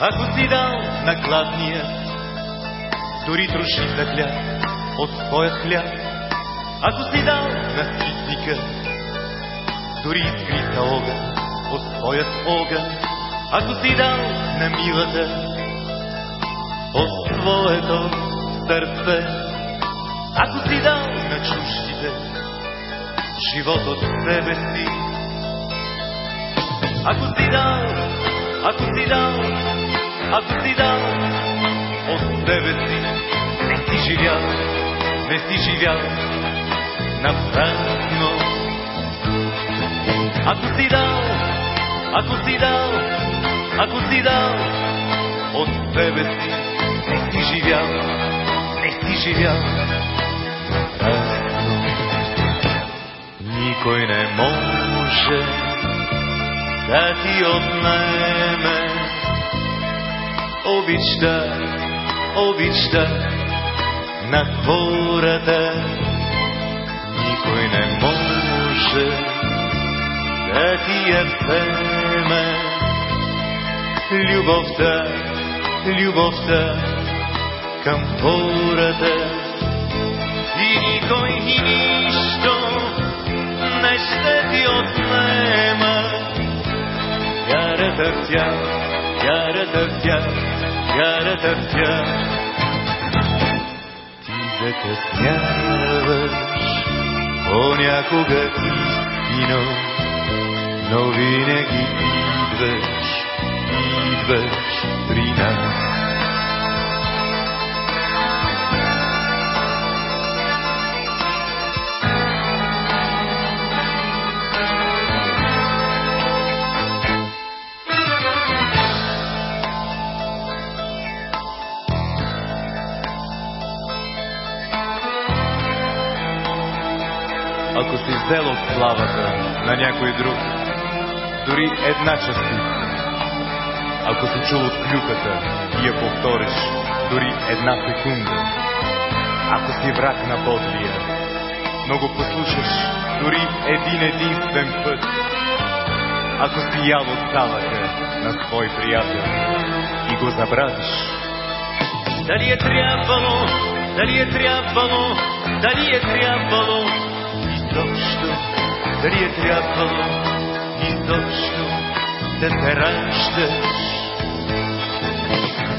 ако си дал на гладния, дори трошица хляб от своя хляб, ако си дал на хищника, дори изкрита огън от своят огън, ако си дал на милата от своето сърце, ако си дал на чуждите живот от себе си, ако си дал, ако си дал, ако си дал от себе си, не си живял, не си живял на празно. Ако си дал, ако си дал, ако си дал от себе си, не си живял, не си живял на празно. Никой не може да ти отнеме обичта, обичта на хората. Никой не може да ти я вземе любовта, любовта към хората. И никой и нищо не ще ти отнема вярата в тях, вярата в тях, вярата в тях. Ти закъсняваш понякога истино, но винаги идваш, идваш при нас. Взел от славата на някой друг, дори една частица. Ако си чул от клюката и я повториш дори една секунда. Ако си враг на Бодлия, но го послушаш дори един единствен път. Ако си ял от салата на свой приятел и го забравиш. Дали е трябвало, дали е трябвало, дали е трябвало дали е трябвало изобщо да се раждаш.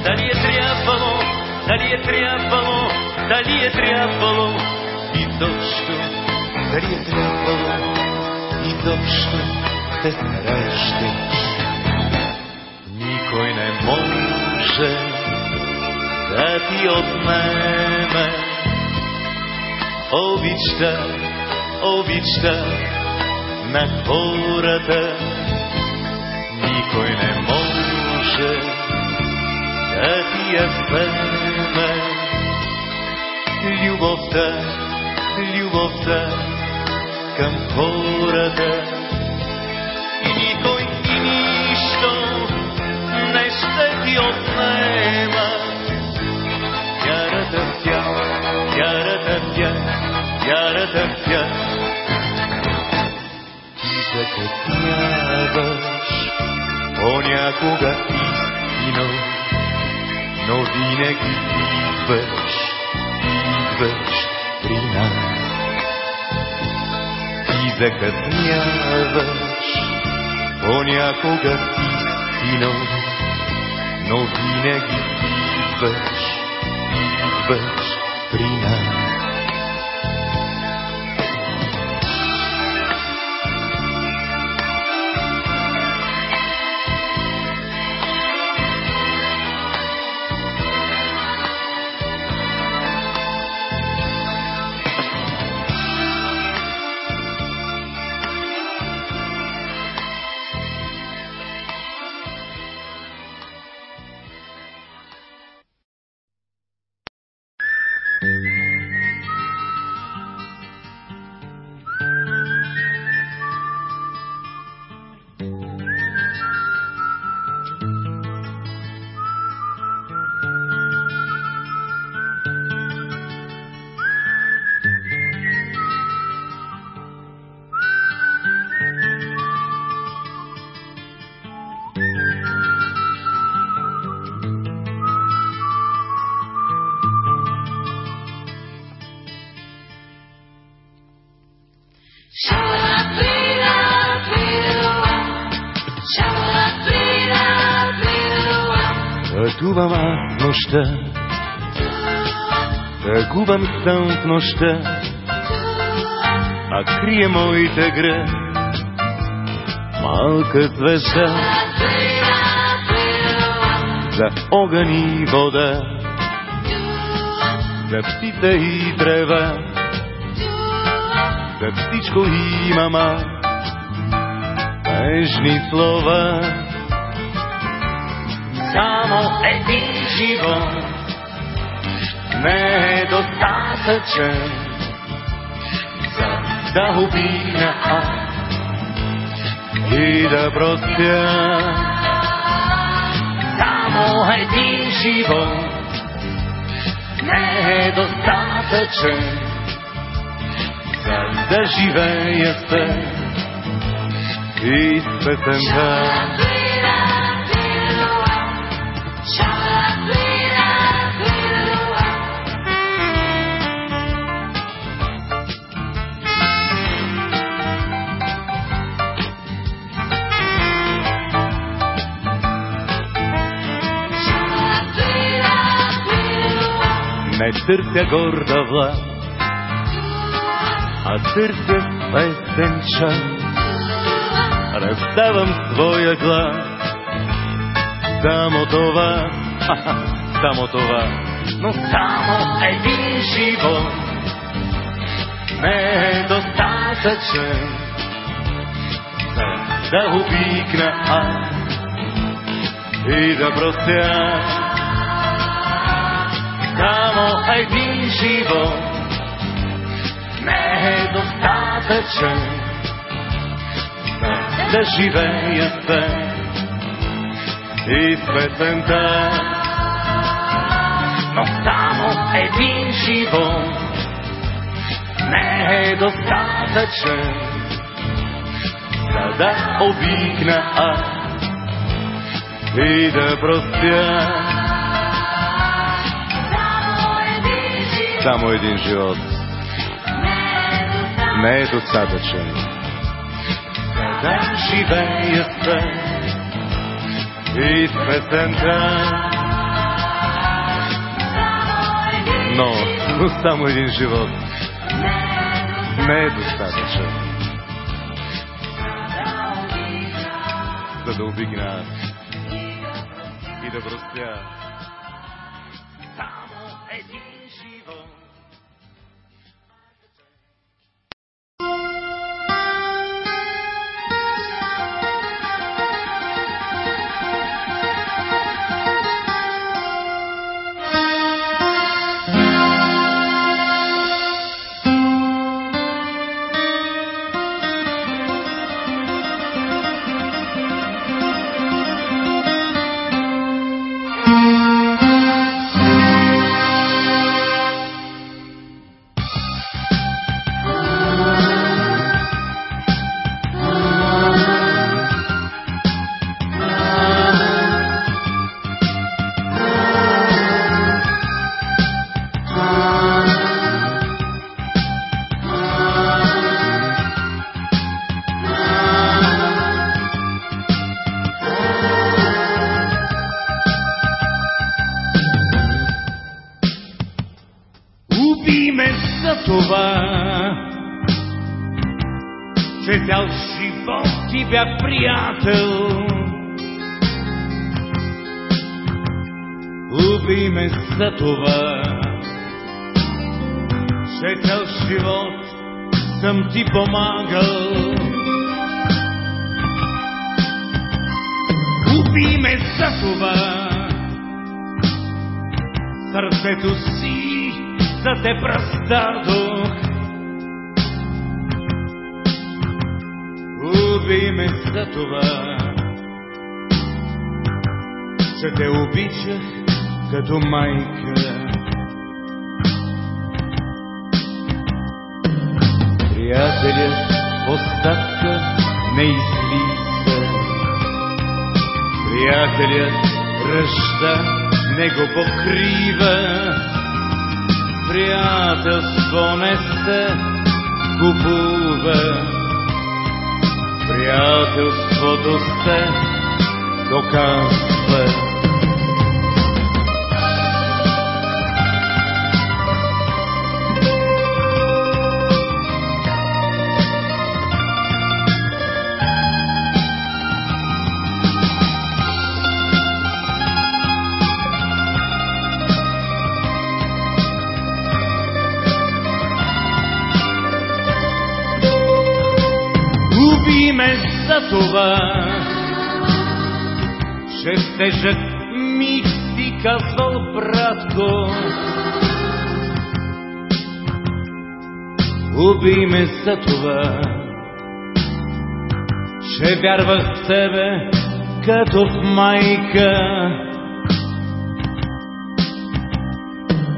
Дали е трябвало, дали е трябвало, дали е трябвало изобщо, дали е трябвало изобщо да се раждаш. Никой не може да ти отнеме обичта, обичта на хората. Никой не може да ти я вземе. Любовта, любовта към хората. И никой и нищо не ще ти отнема. Вярата в тях, вярата в тях, вярата в тях. Закъсняваш понякога истино, но винаги идваш, идваш при нас. Ти закъсняваш понякога истино, но винаги идваш, идваш при нас. Нощта, тъгувам сън в нощта, а крие моите гръб. Малка звезда за огън и вода, за птица и древа, за всичко имама нежни слова. Само един живот не е достатъчен за да обина аз и да простя. Само един живот не е достатъчен за да живея се и с песента. Не търся горда власт, а търся песен час. Раздавам своя глас, само това, само това, но само един живот. Не е достатъчен, да обикна аз и да простя. Само един живот не е достатъчен да живея се и песента. Но само един живот не е достатъчен за да обикна аз и да простя. Само един живот не е достатъчен да живея се и с песента. Но, само един живот не е достатъчен за да обигна и да простя. Това, че цял живот съм ти помагал. Уби ме за това, сърцето си за те раздадох. Уби ме за това, че те обичах като майка. Приятелят в остатка не излиза. Приятелят ръжда, не го покрива приятелство не се купува. Приятелството се доказва. Тежък миг си казвал, братко, Убий ме за това, че вярвах в тебе като в майка.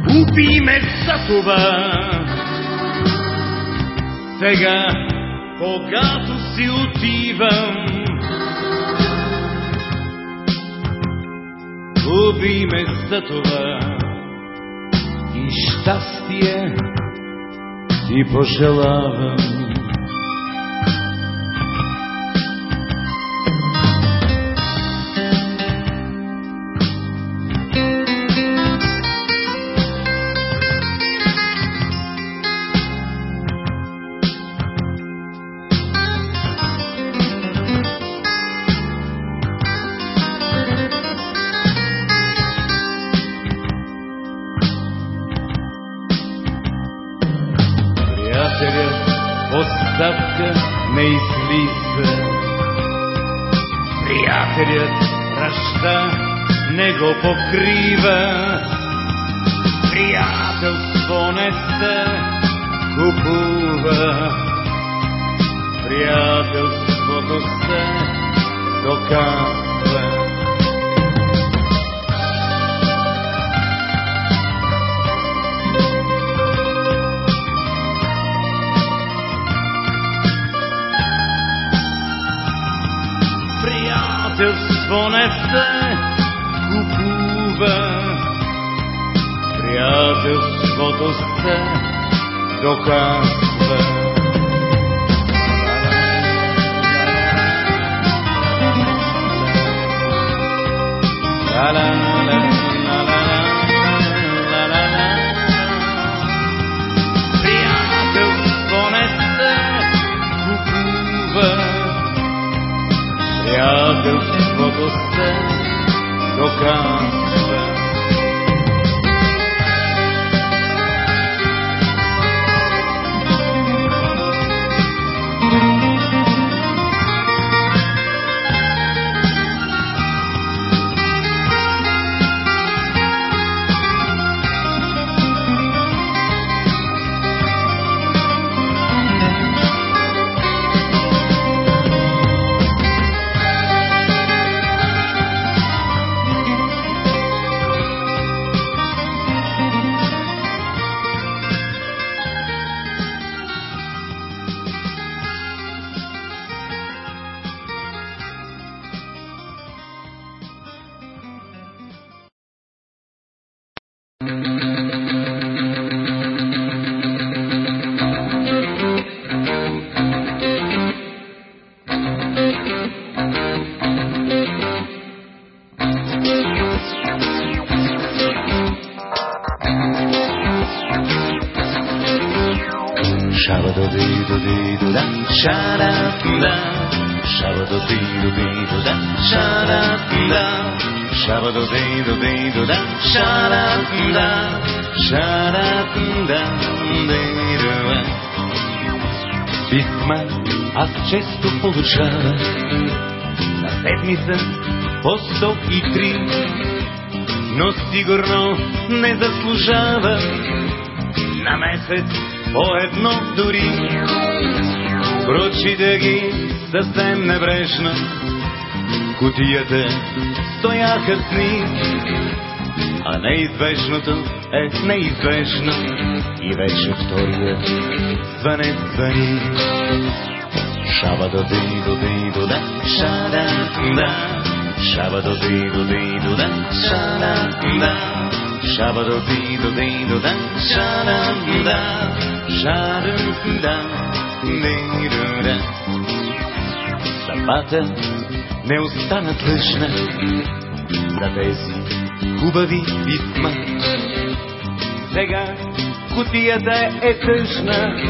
Убий ме за това, сега, когато си отивам, Убий ме за това и щастие ти пожелавам. do dee do dee do da sha da da sha da da dee do. Писма аз често получавам на седмица по сто и три, но сигурно не заслужава. на месец по едно дори. Прочита ги съвсем небрежно, кутията стояха с ни, а неизбежното е неизбежно и вече втория звънец звъни. Шаба до ди до ди до да, шада да, шаба до ди до ди до да, шада да. Шаба до ди до ди до да, шада да, шада да, ди до да. Съдбата не остана длъжна за тези хубави писма. Сега кутията е тъжна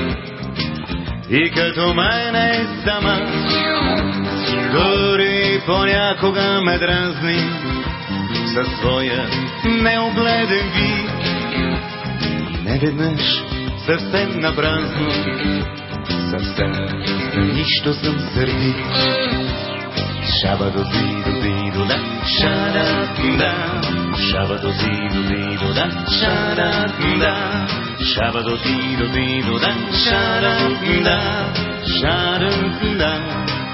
и като мен е сама. Дори понякога ме дразни със своя неогледен вид. Не веднъж съвсем напразно съвсем на нищо съм сърди. До ди до ди до да, шара да, шаба до ди до ди до да, шара да, шара да,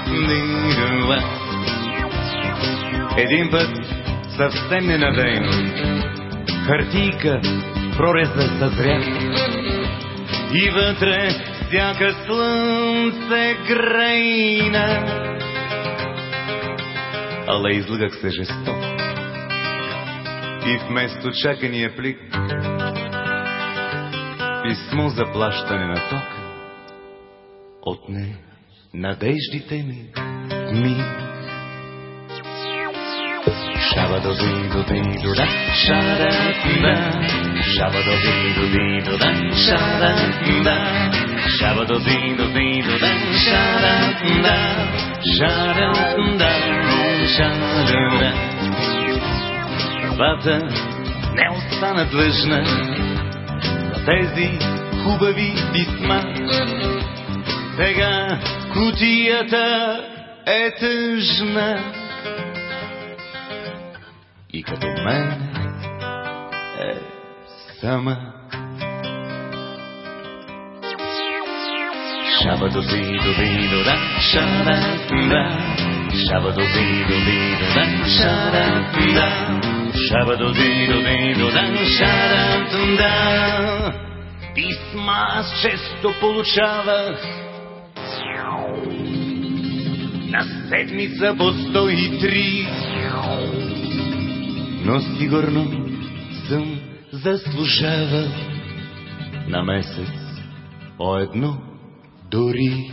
ди до да. Един път съвсем ненадейно хартийка прореза съзря. И вътре сяка слънце грейна. Ала излагах се жестоко. И вместо чакания плик писмо за плащане на тока отне надеждите ми ми. Шаба до ди до ди до да, шара да, шаба до ди до ди до да, шара да, шаба до ди до ди до да, шара да, шара да, шара да. Вата не остана длъжна за тези хубави писма. Сега кутията е тъжна и като мен е сама. Шаба до ди до ди до да, шара да, шаба до ди до ди до да, шара да, шаба до ди до ди до да, шара да. Писма аз често получавах на седмица по сто и три но сигурно съм заслужавал на месец по едно дори.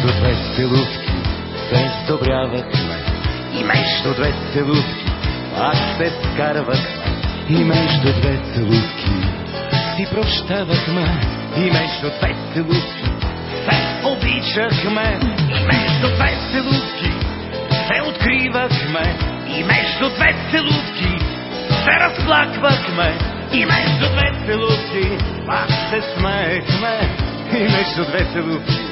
между две целувки се сдобрявахме, и между две целувки пак се скарвахме, и между две целувки си прощавахме, и между две целувки се обичахме, и между две целувки се откривахме, и между две целувки се разплаквахме, и между две целувки пак се смеехме, и между две целувки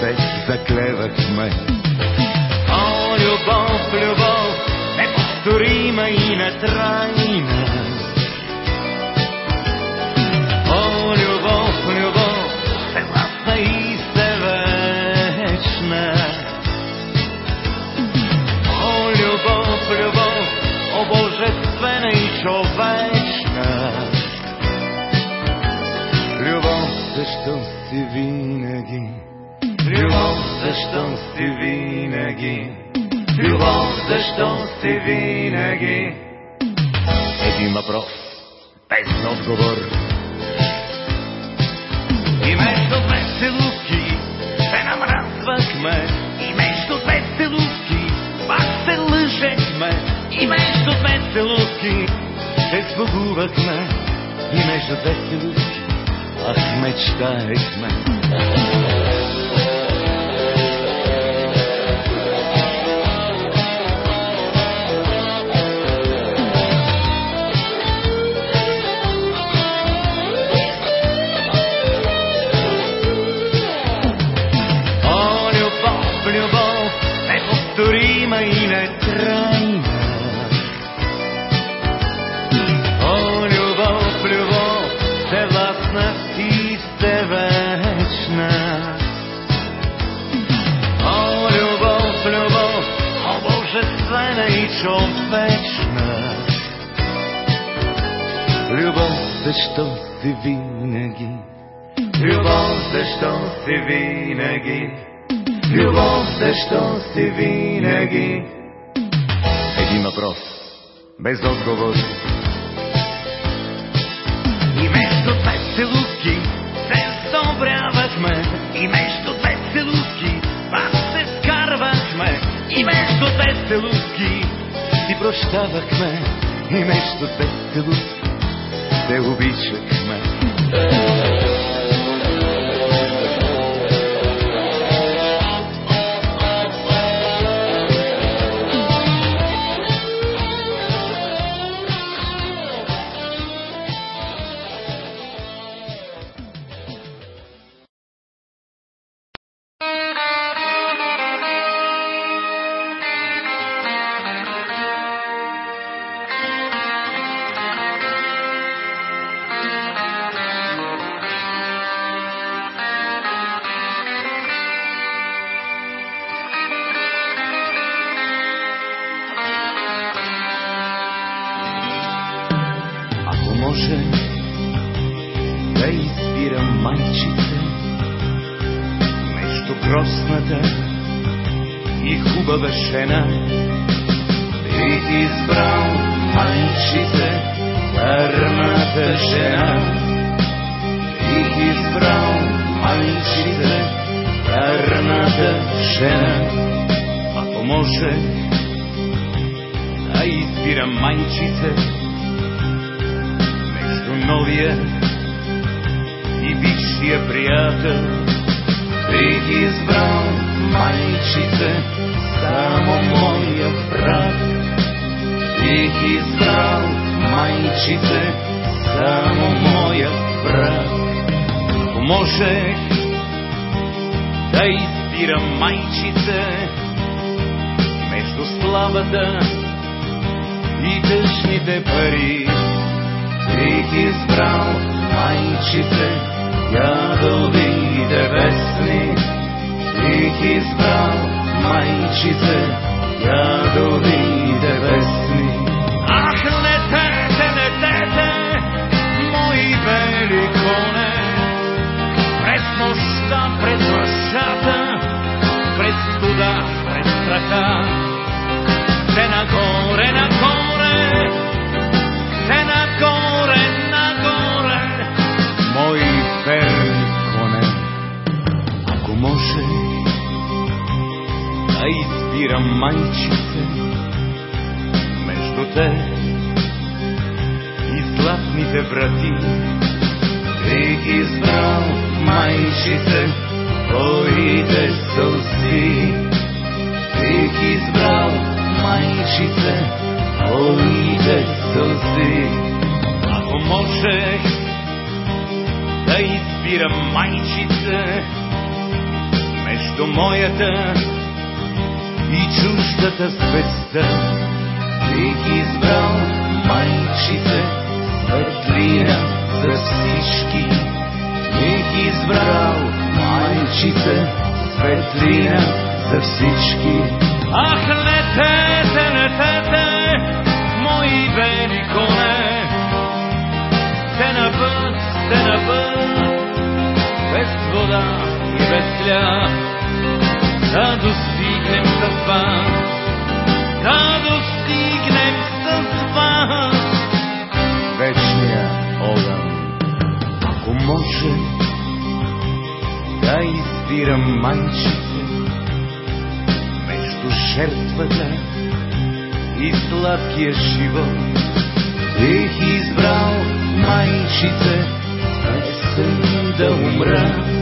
се заклевахме. О, любов, любов, неповторима и нетрайна. О, любов, любов, всевластна и всевечна. О, любов, любов, о божествена и човечна. Любов, защо си винаги? Любов, защо си винаги? Любов, защо си винаги? Един въпрос, без отговор. И между две целувки се намразвахме, и между две целувки пак се лъжехме, и между две целувки се сбогувахме, и между две целувки пак мечтаехме. Неповторима и нетрайна. О, любов, любов, всевластна и всевечна. О, любов, любов, о божествена и човечна. Любов, защо си винаги? Любов, защо си винаги? Любов, защо си винаги? въпрос, без отговор. И между две целувки се сдобрявахме, и между две целувки пак се скарвахме, и между две целувки си прощавахме, и между две целувки се обичахме. Можех да избирам майчите между славата и тъжните пари, бих избрал майчите, ядови дебесни. Бих избрал майчите, ядови дебесни. През страха. Се нагоре, нагоре, се нагоре, нагоре, мои верни коне. Ако може да избирам майчите между те и златните врати, бих избрал майчите, твоите сълзи. Бих избрал майчите, твоите сълзи. Ако можех да избирам майчите между моята и чуждата звезда, бих избрал майчите, светлина за всички. Бих избрал майчите, светлина за всички. Ах, летете, летете, мои бели коне, те на път, те на път, без вода и без хляб, да достигнем с вас, да достигнем с вас. Вечния огън, ако може да избирам между жертвата и сладкия живот, бих избрал майчите, песен да умра.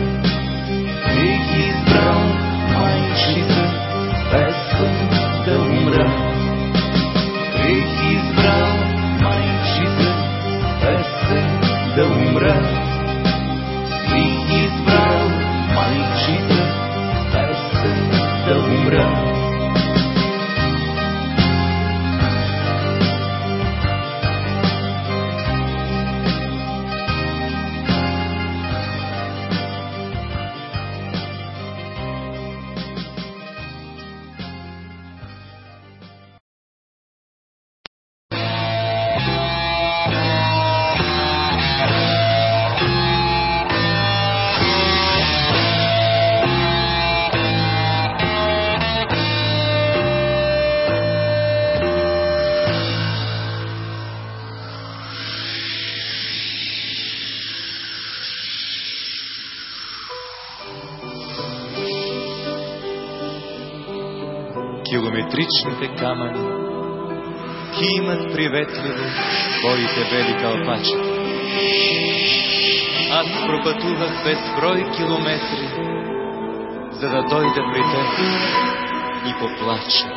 За да дойда при теб и поплача.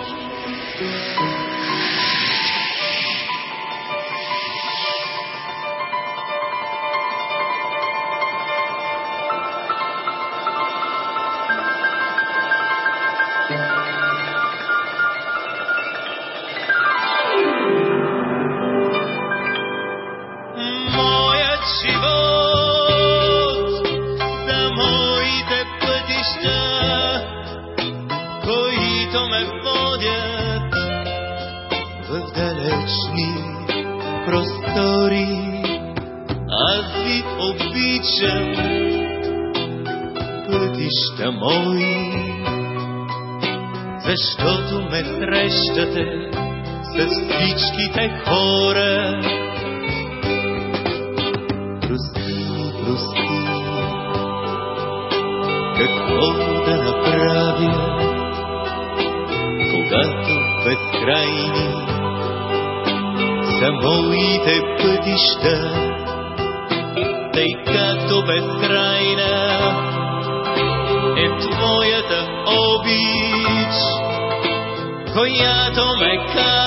Безкрайни са моите пътища, тъй като безкрайна е твоята обич, която ме кара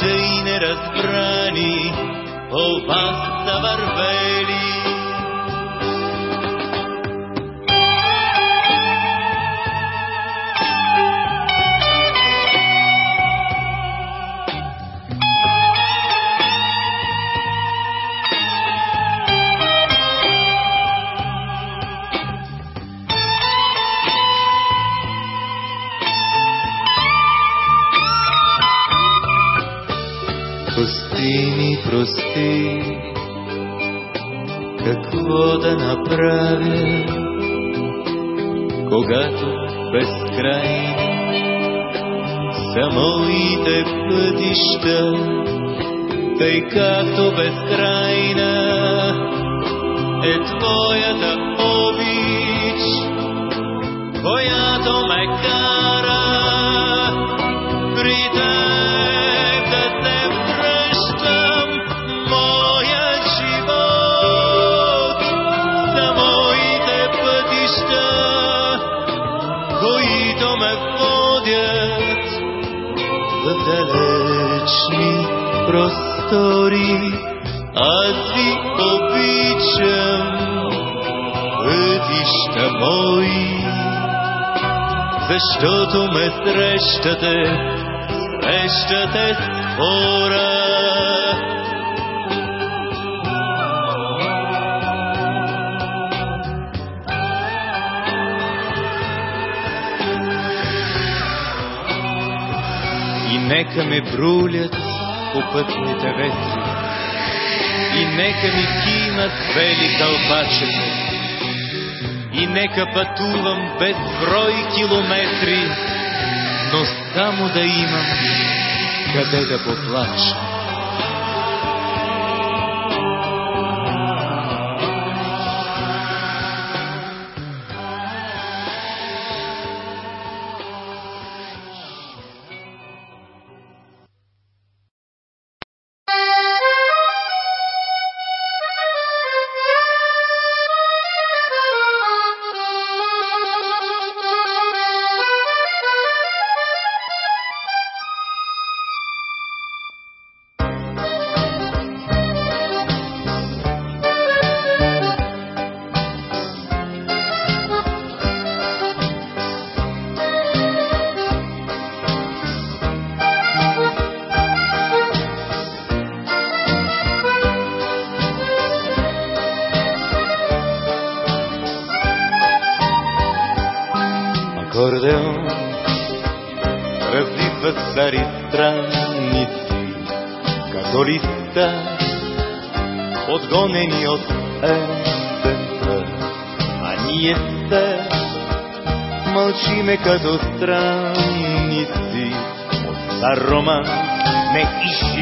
тъй неразбрани по вас са вървели. Както безкрайна защото ме срещате, срещате с хора. И нека ме брулят по пътните ветри, и нека ми кимат бели кълпачета, и нека пътувам без брой километри, но само да имам къде да поплача.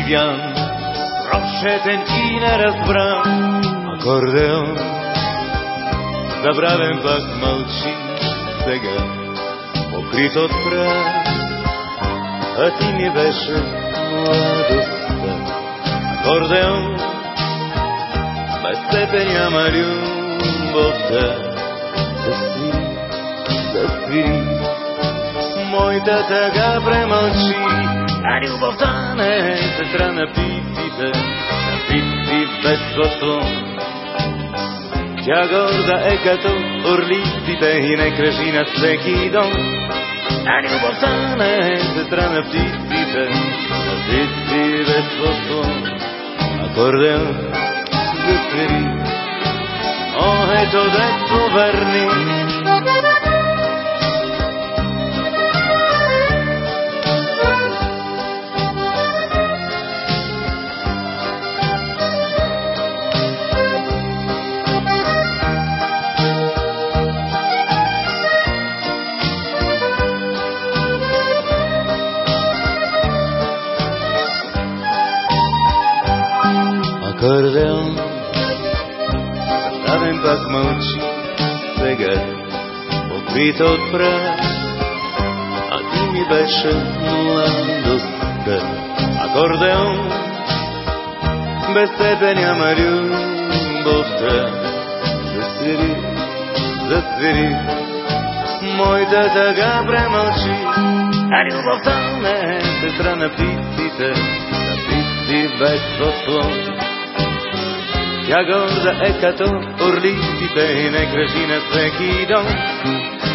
Изживян, прочетен и неразбран акордеон. Забравен пак мълчи сега, покрит от прах, а ти ми беше младостта. Акордеон, без тебе няма любовта. Засвири, засвири, моята тъга премълчи, а любовта не е сестра на птиците, на птици без послон. Тя горда е като орлиците и не кръжи на всеки дом. А любовта не е сестра на птиците, на птици без послон. Акордеон засвири, о, ето детство върни. Акордеон. Съставен пак мълчи сега, покрит от прах, а ти ми беше младостта. Акордеон, без тебе няма любовта. Засвири, засвири, моята тъга премълчи, а любовта не е сестра на птиците, на птици без послон. Тя горда е като орлиците не кръжи на всеки дом.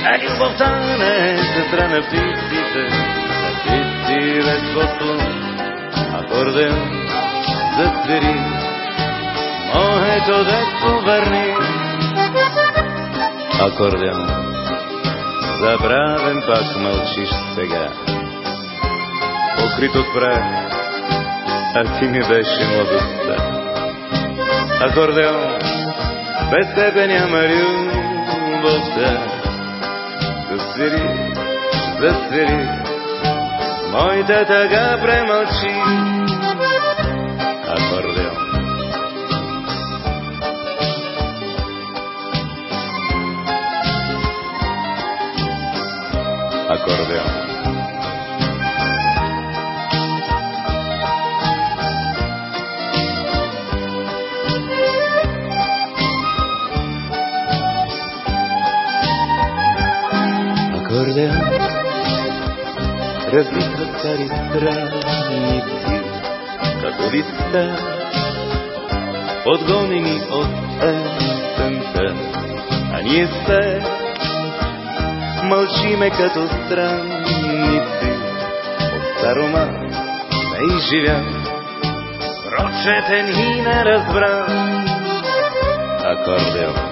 А любовта не е сестра на птиците, на птици послон. Акордеон засвири, моето детство върни. Акордеон, забравен пак мълчиш сега. Покрит от прах, а ти ми беше младостта акордеон, без тебе няма любовта. Засвири, засвири, моята тъга премълчи. Разбитва стари страници, като листа, отгонени от есента, а ние се мълчиме като страници от стар роман, не изживян, прочетен и неразбран. Акордеон.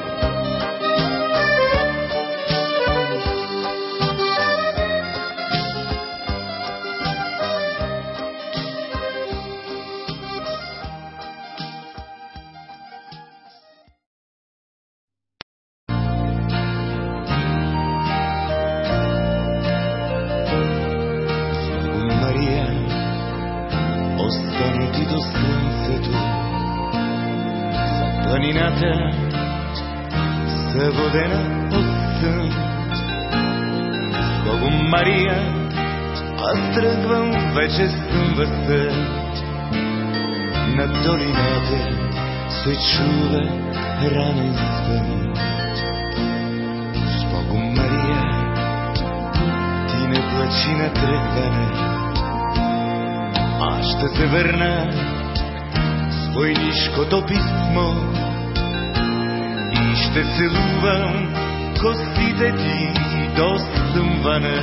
Костите ти до съмване,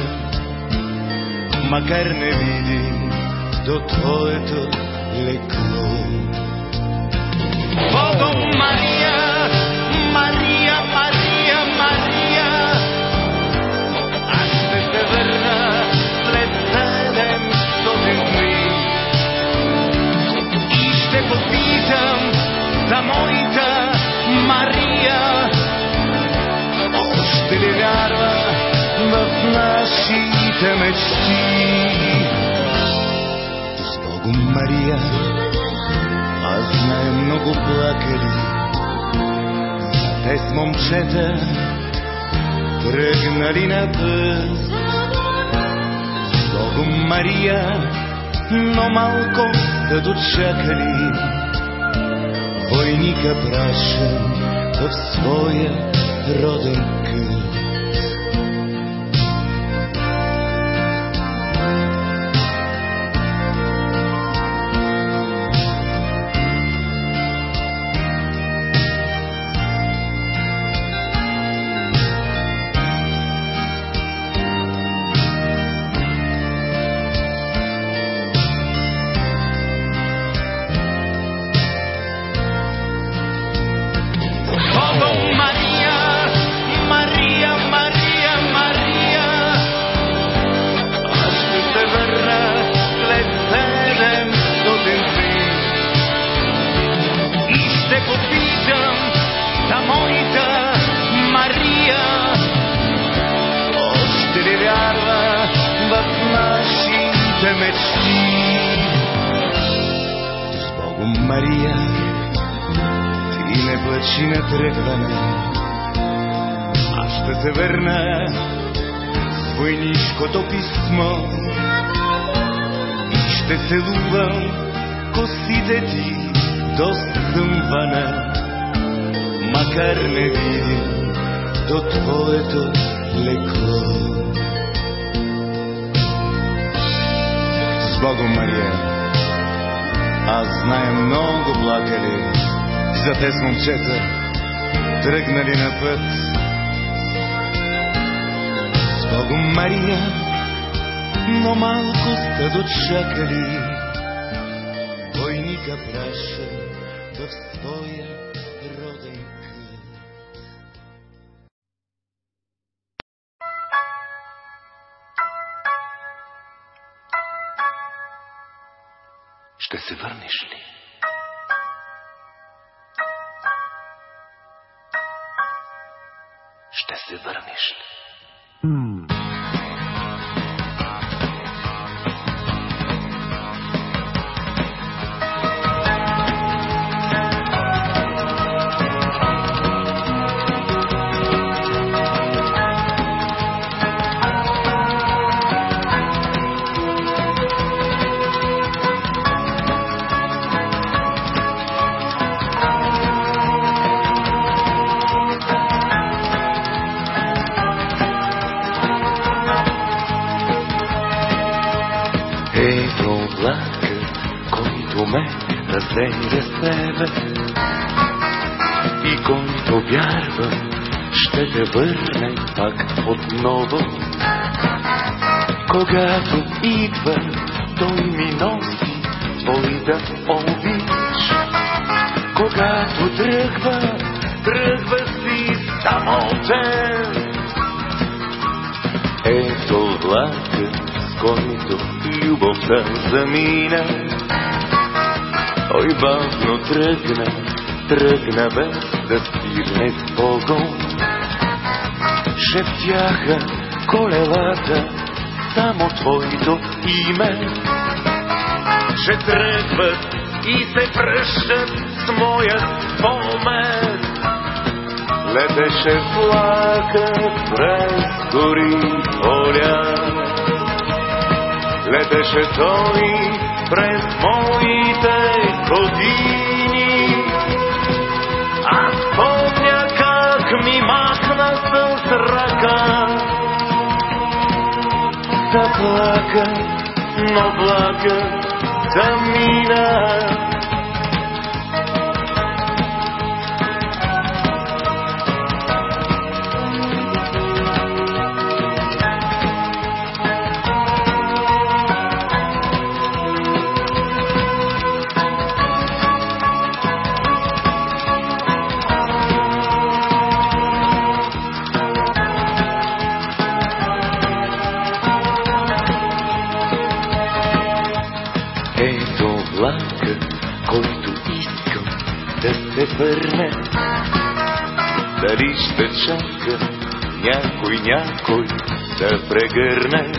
макар не видим до твоето лекло. Нашите мечти. С Богом, Мария, аз знае много плакали, за те с момчета тръгнали на път. С Богом, Мария, но малко да дочакали войника прашен в своя роден кът. Ще се Влакът, с който любовта замина. Ой, бавно тръгна, тръгна без да стигне с Богом. Шептяха колелата, само твоето име. Ще тръгват и се връщат с моя спомен. Летеше влакът през гори поля. Летеше той през моите години. Аз помня как ми махна с ръка. Заплака, но влакът да се върне. Дали ще чака някой, някой да прегърне.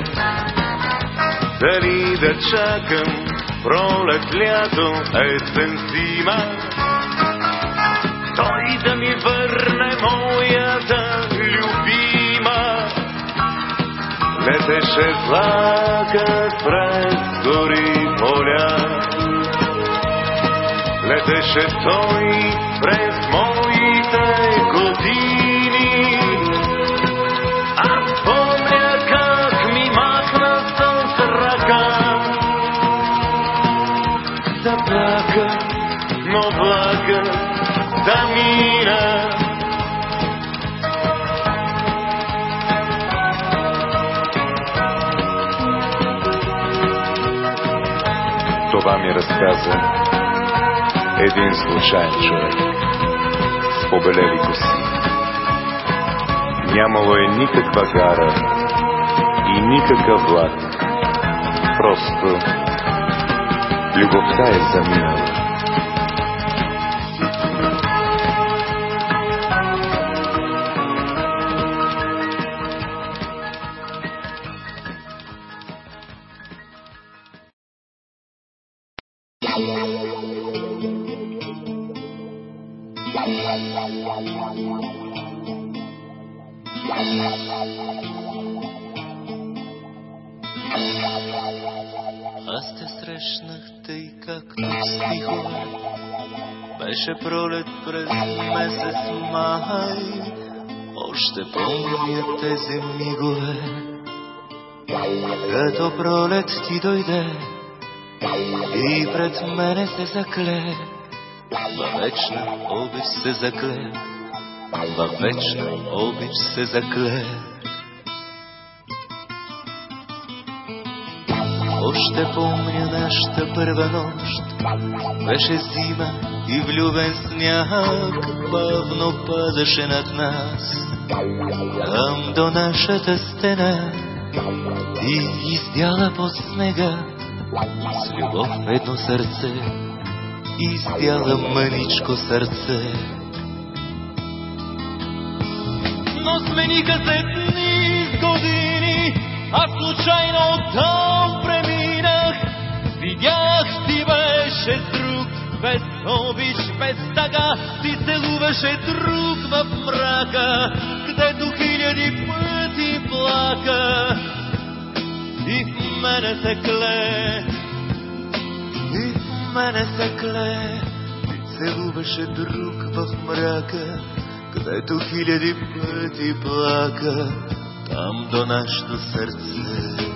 Дали да чакам пролет, лято, есен, зима, той да ми върне моята любима. Летеше влакът през гори поля, летеше той през моите години. Аз помня как ми махна с ръка. Да плака, но влака да мина. Това ми разказа един случайен човек с побелели коси. Нямало е никаква гара и никакъв влак. Просто любовта е заминала. Тези мигове. Като пролет ти дойде и пред мене се закле. Във вечна обич се закле. Във вечна обич се закле. Още помня нашата първа нощ. Беше зима и влюбен сняг бавно падаше над нас. Там до нашата стена и издяла по снега с любов едно сърце. Издяла мъничко сърце. Но смениха се дни с години, аз случайно оттам преминах. Видях ти беше друг, без обич, без тага, ти целуваше друг в мрака, където хиляди пъти плака. И в мене се кле, и в мене се кле, целуваше друг в мрака, където хиляди пъти плака, там до нашето сърце.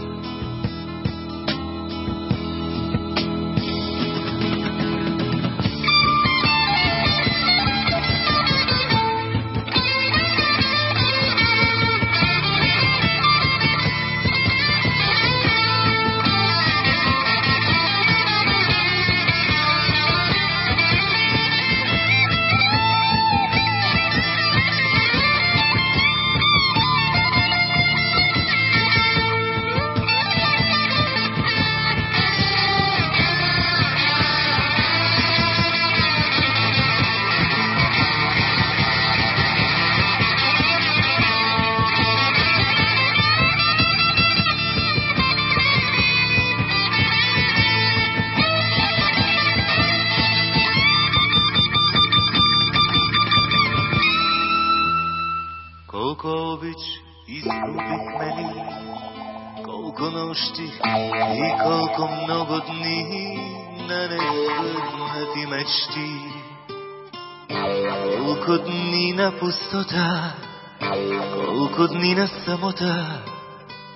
Пустота, колко дни на самота,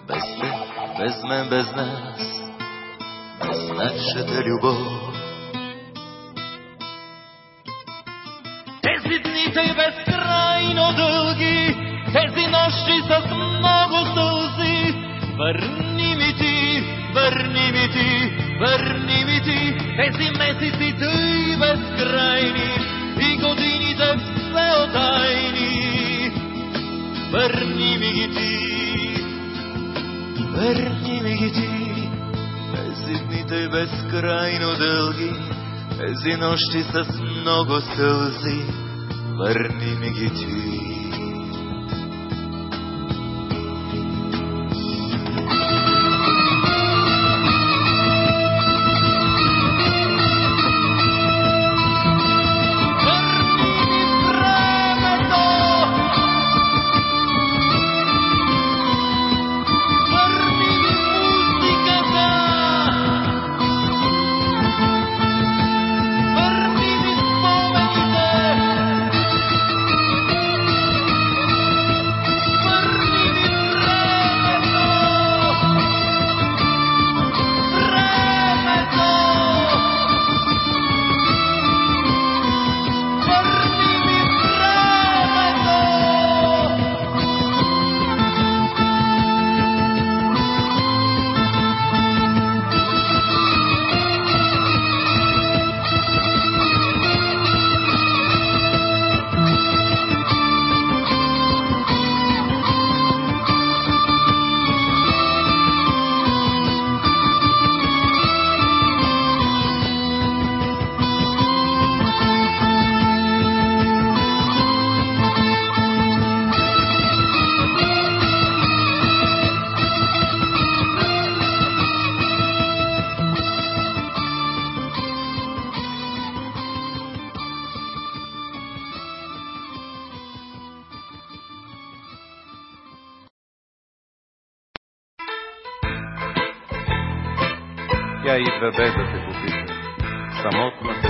без теб, без мен, без нас, без нашата любов. Тези дни тъй безкрайно дълги, тези нощи с много сълзи. Върни ми ти, върни ми ти, върни ми ти, тези месеци тъй безкрайни и годините все отайни. Върни ми ги ти, върни ми ги ти, тези дни безкрайно дълги, тези нощи с много сълзи, върни ми ги ти.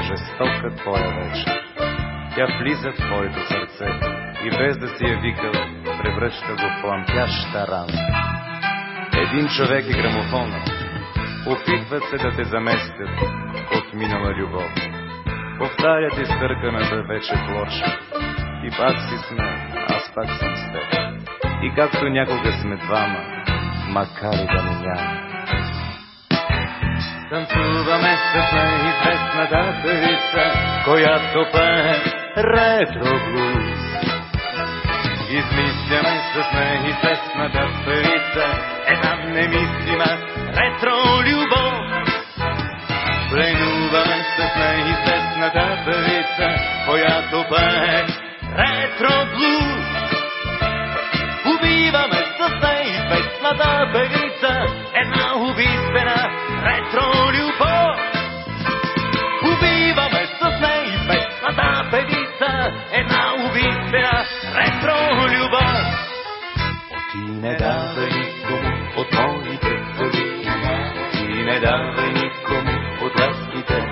Жестока твоя вечер. Тя влиза в твоето сърце и без да си я викал, превръща го в пламтяща рана. Един човек и грамофона опитват се да те заместят от минала любов. Повтарят изтърканата вече плоча. И пак си сме, аз пак съм с теб. И както някога сме двама, макар и да не няма. Танцуваме с неизвестната певица, която пее ретро блуз. Измисляме с неизвестната певица една немислима ретро любов. Пленуваме с неизвестната певица, която пее ретро блуз. Убиваме с неизвестната певица не давай никому от моите пари, ти не давай никому от ласките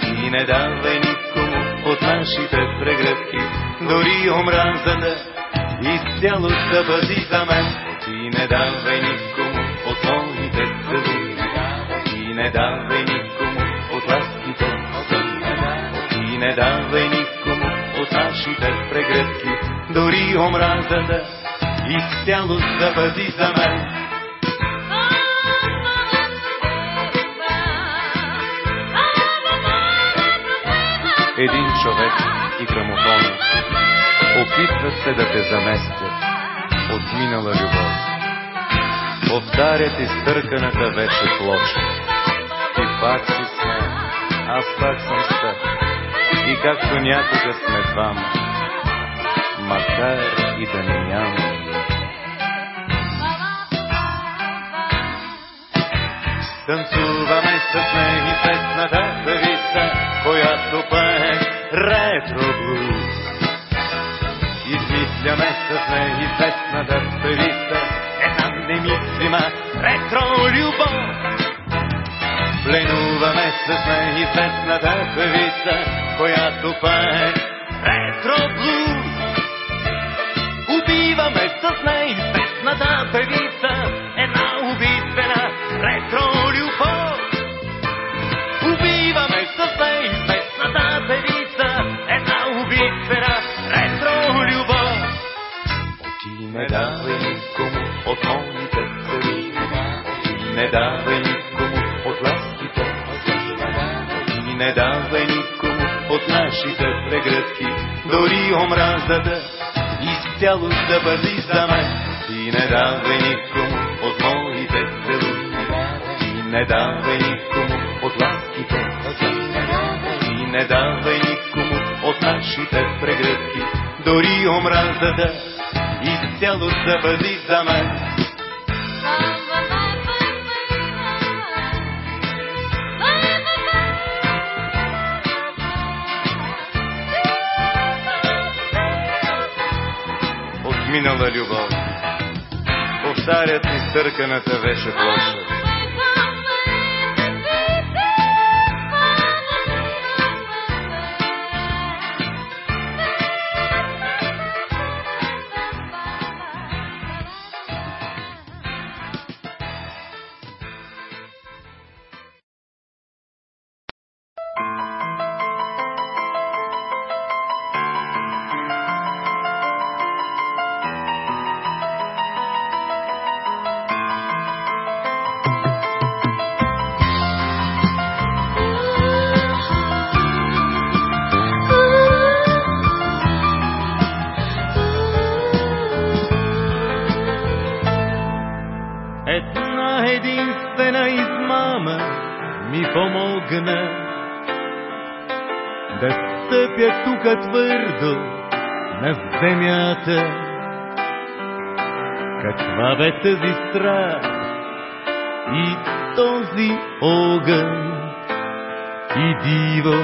Ти не давай никому от нашите прегръдки, дори омразата изцяло да бъди за мен. Ти не давай никому от моите цели, ти не давай никому от ласките Ти не давай никому от нашите прегръдки, дори омразата изцяло да бъди за мен. един човек и грамофон. Опитват се да те заместят от минала любов. Повтарят изтърканата вече плоча. Ти пак си с мен, аз пак съм с теб. И както някога сме двама, макар и да не няма. Танцуваме с неизвестната певица, която пее ретро блуз. Измисляме с неизвестната певица една немислима ретро любов. Пленуваме с неизвестната певица, която пее ретро блуз. Убиваме с неизвестната певица една убийствена давай никому от моите цели, не давай никому от ласките, не давай никому от нашите прегръдки, дори омразата изцяло да бъди за мен. Ти не давай никому от моите цели, ти не давай никому от ласките, ти не давай никому от нашите прегръдки, дори омразата изцяло да бъди за мен. Отминала любов, повтарят изтърканата вече площа. На земята. Каква бе тази страст и този огън и диво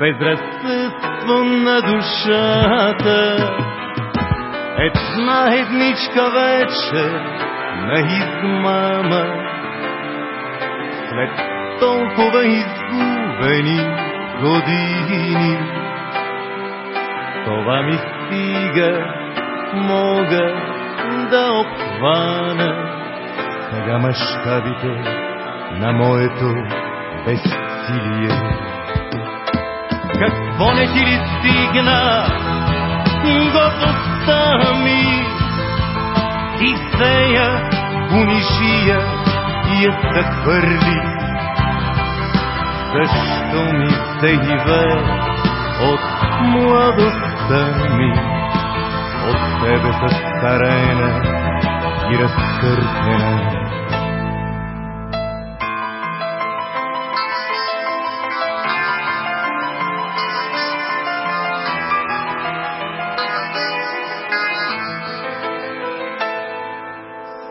безразсъдство на душата. Една едничка вечер на измама след толкова изгубени години. Това ми стига, мога да обхвана сега мащабите на моето безсилие. Какво не ти ли стигна гордостта ми? Ти сея, унижия и я захвърли. Защо ми се иве от младостта ми? От тебе състарена и разкъртена.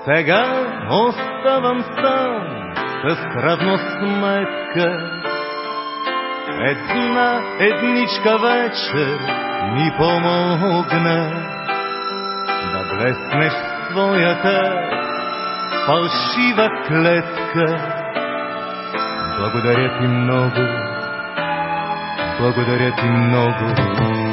Сега оставам сам с равносметка. Една едничка вечер ми помогна да блеснеш своята фалшива клетка. Благодаря ти много, благодаря ти много.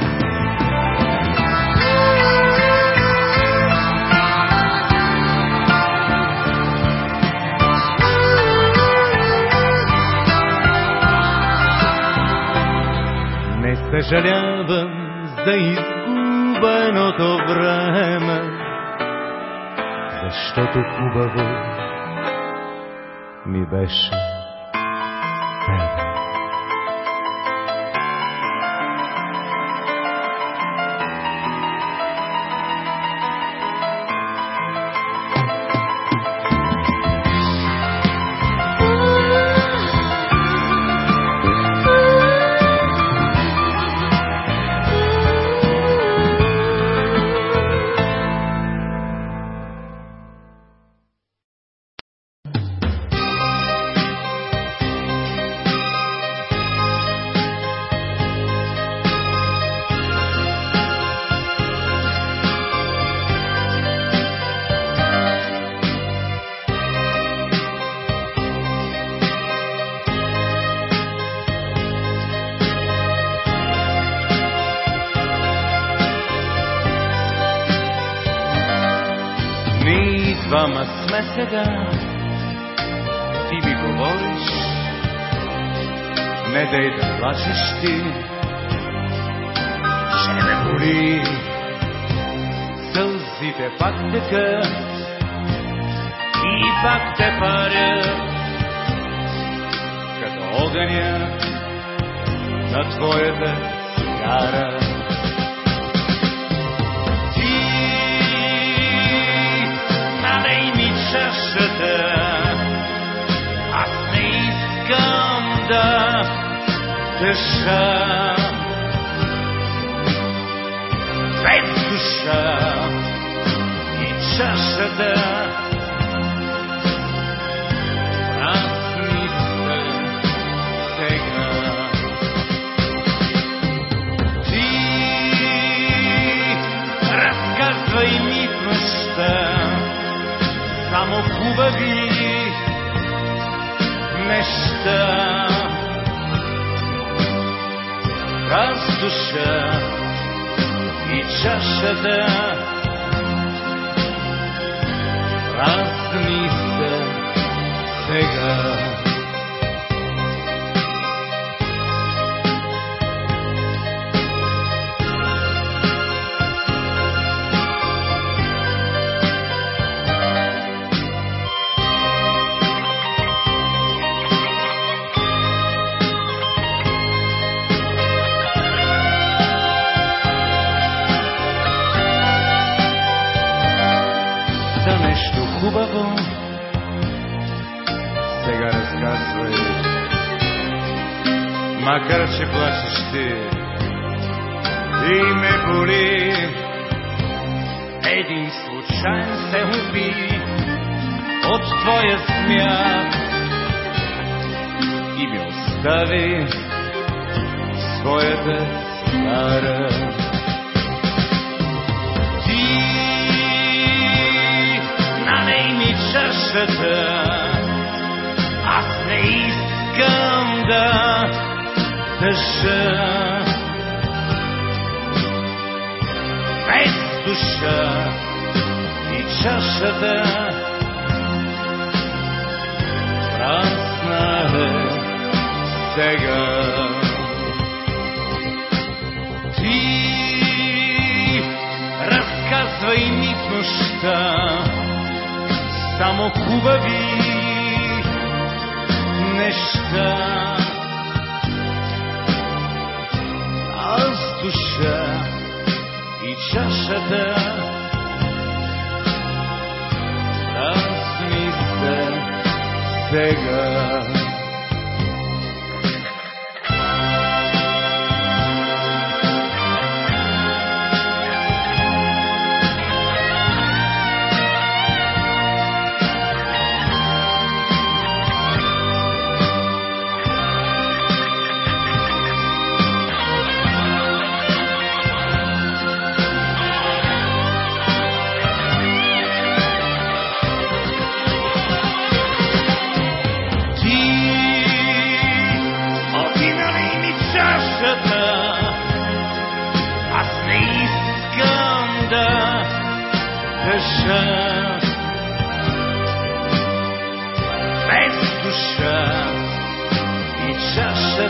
Съжалявам за изгубеното време, защото хубаво ми беше плачеш ти и ме боли. Един случайен се уби от твоя смях и ми остави своята стара. Ти налей ми чашата, аз не дъжда. Без душа и чашата празна е сега. Ти разказвай ми в нощта само хубави неща. Чашата разми се сега.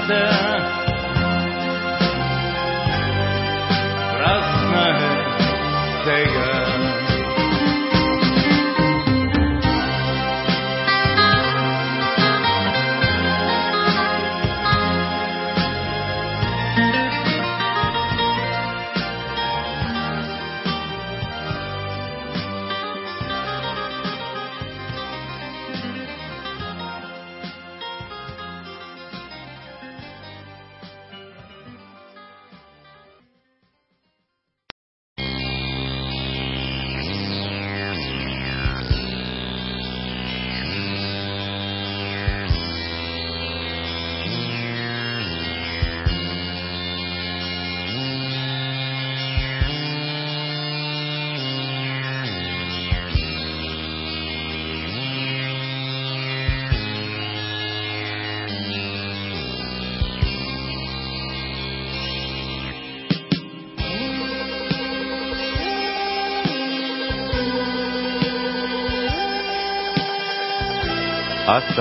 Чашата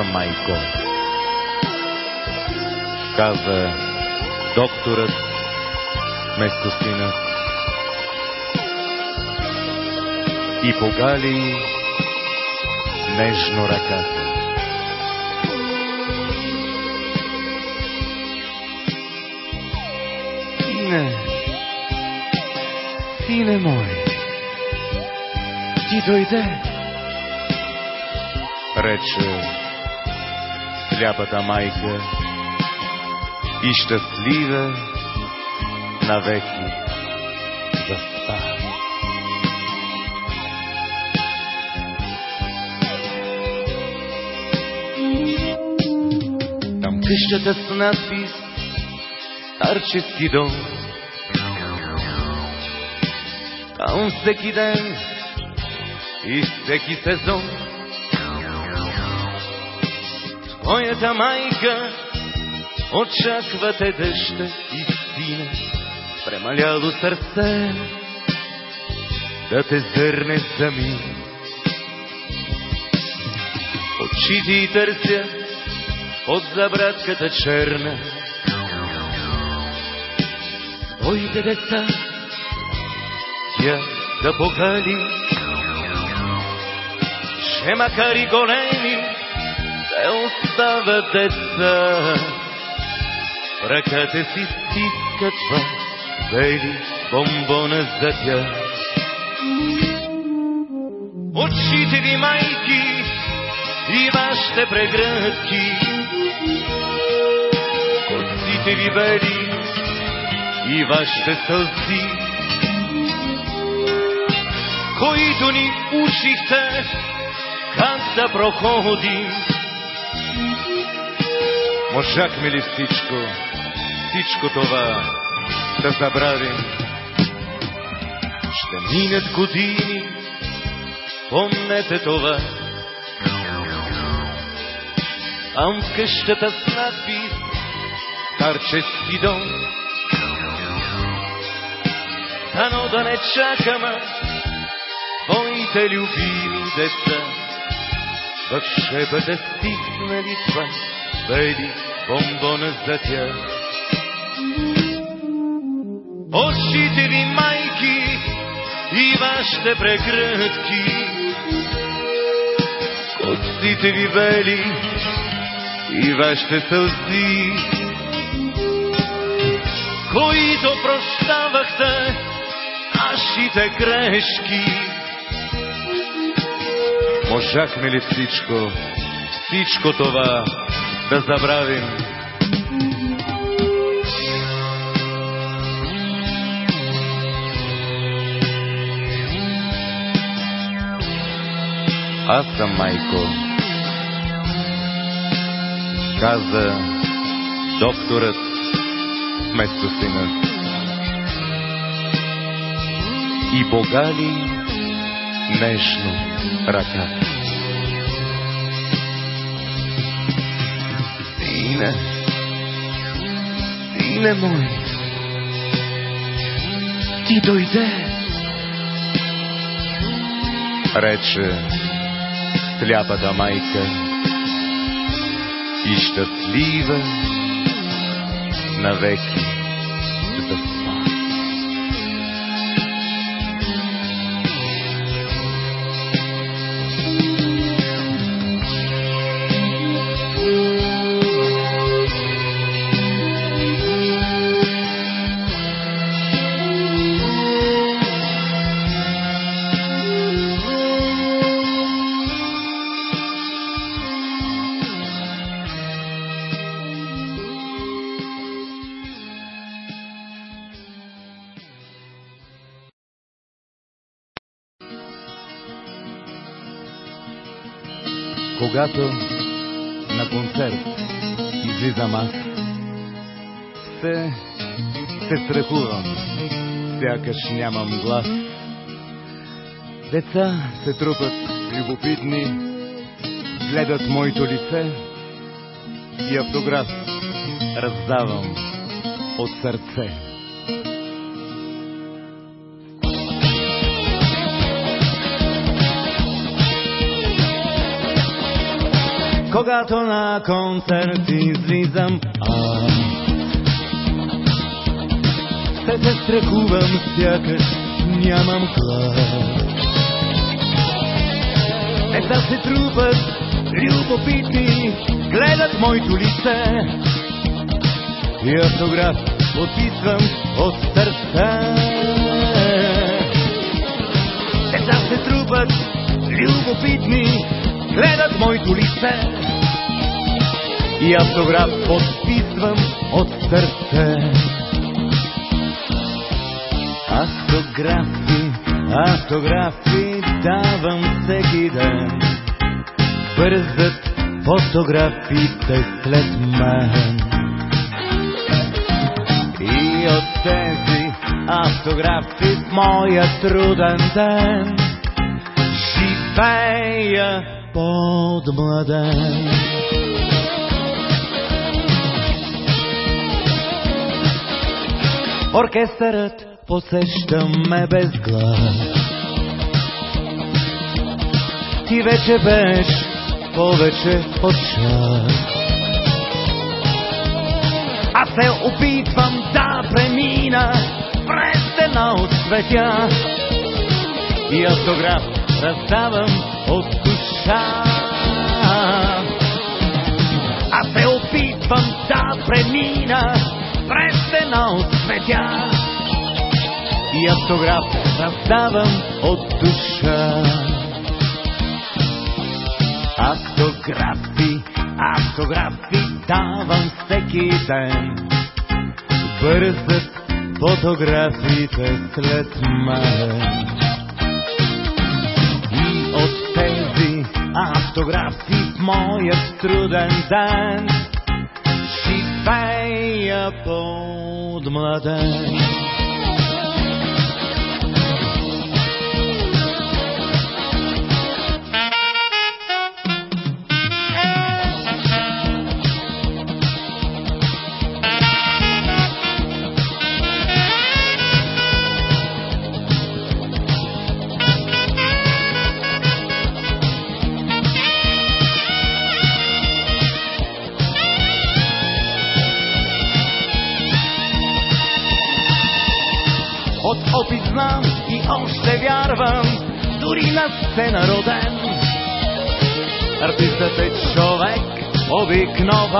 майко. Каза докторът вместо сина. И погали нежно ръката. Сине, сине мой, ти дойде, рече сляпата майка и щастлива навеки заспа. Там къщата с надпис Старчески дом. Там всеки ден и всеки сезон Твоята майка очаква те дъща и сина, премаляло сърце, да те зърне за миг. Очите й търсят от забратката черна. Твоите деца тя да покали, че макар и големи, остават деца. Ръката си стискат два бели бомбона за тях. Очите ви, майки, и вашите прегръдки, косите ви бели и вашите сълзи, които ни учихте как да проходим. Можахме ли всичко, всичко това да забравим? Ще минат години, помнете това. Там в къщата с надпис старчески дом. Дано да не чакаме твоите любими деца, в шепата стиснали това, бели бомбона за тях. Очите ви майки и вашите прегръдки, косите ви бели и вашите сълзи, които прощавахте нашите грешки. Можахме ли всичко, всичко това да забравим? Аз съм майко, каза докторът вместо сина. И богали нежно ръката. Сине, сине мой, ти дойде. Рече сляпата майка и щастлива навеки. да нямам глас. Деца се трупат любопитни, гледат моето лице и автограф раздавам от сърце. Когато на концерт излизам аз, се страхувам, сякаш нямам глас. Деца се трупат, любопитни, гледат моето лице и автограф подписвам от сърце. Деца се трупат, любопитни, гледат моето лице и автограф подписвам от сърце. Автографи, автографи давам всеки ден. Бързат фотографите след мен. И от тези автографи в моя труден ден живея подмладен. Оркестърът посещаме без глас. Ти вече беше повече от час. Аз се опитвам да премина през стена от светя и автограф раздавам от душа. Аз се опитвам да премина през стена от светя и автограф раздавам от душа. Автографи, автографи давам всеки ден. Бързат фотографите след мен. И от тези автографи в моя труден ден живея подмладен. от знам и още вярвам, дори на сцена роден. Артистът е човек обикновен.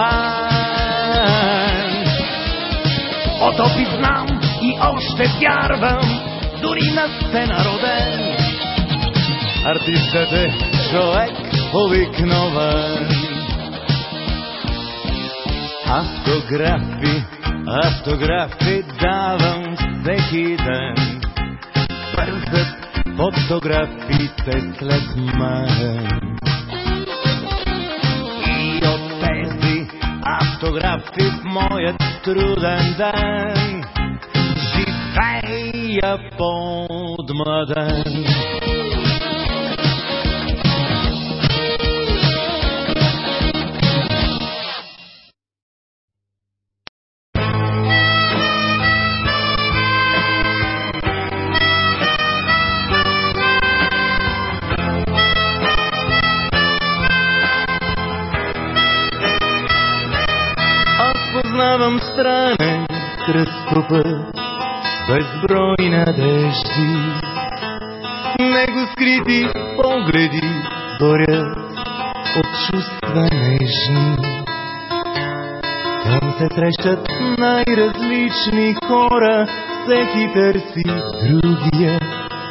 От опит знам и още вярвам, дори на сцена роден. Артистът е човек обикновен. Автографи, автографи давам всеки ден. Фотографите след мен. И от тези автографи в моят труден ден живея подмладен. Странен кръстопът, безброй надежди. Него скрити погледи горят от чувства нежни. Там се срещат най-различни хора, всеки търси другия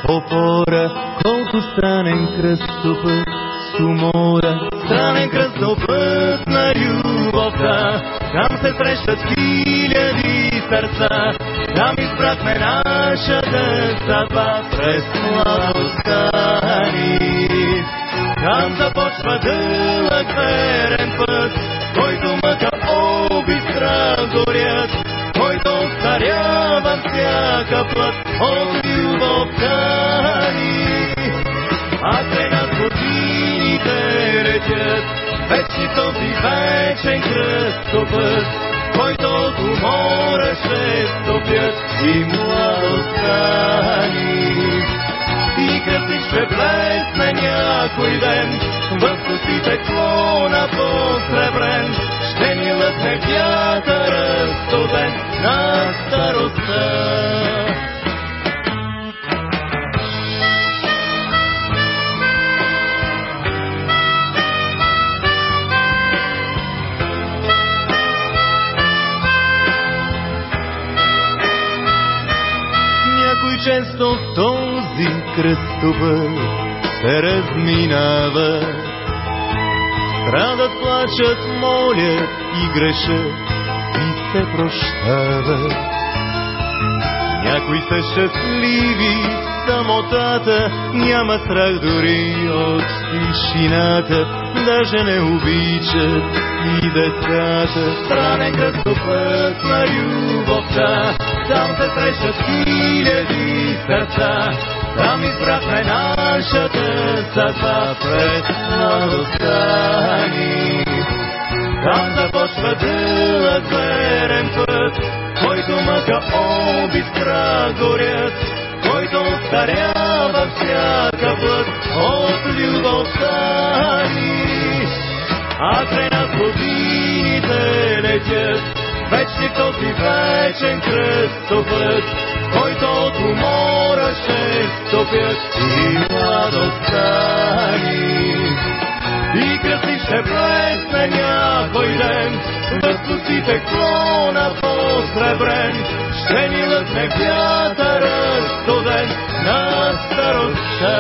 опора. Колко странен кръстопът с умора, странен кръстопът на любовта. Там се срещат хиляди сърца, там избрахме нашата съдба през младостта ни. Там започва дълъг верен път, който мъка оби страх горят, който остарява всяка плът от любовта ни. Летят, вече този вечен кръстопът, който от умора ще стопят и младостта ни. И кръстик ще блесне някой ден, в косите клона посребрен, ще ни лъсне вятъра студен на старостта. Често този кръстопът се разминава. Страдат, плачат, молят и грешат и се прощават. Някои са щастливи самотата, няма страх дори от тишината, даже не обичат и децата. Странен кръстопът на любовта, там се срещат хиляди сърца, там избрахме нашата съдба пред младостта ни. Там започва дълъг верен път, който мъка оби страх горят, който остарява всяка плът от любовта ни. А край нас годините летят, вече този вечен кръстопът, който от умора ще стопят и младостта ни. И кръстик ще блесне някой ден, в косите клона посребрен, ще ни лъсне вятъра студен на старостта.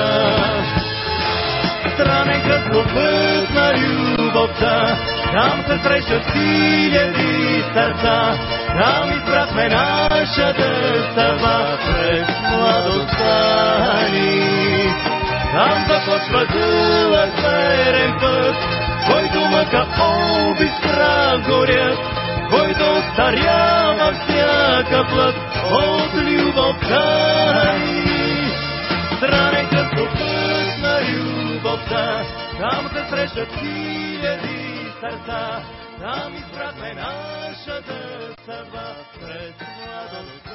Странен кръстопът на любовта, там се срещат хиляди сърца, там избрахме нашата съдба през младостта ни. Там започва дълъг верен път, който мъка оби страх горят, който остарява всяка плът от любовта ни. Странен кръстопът на любовта, там се срещат хиляди сърца, там избрахме нашата съдба пред младостта.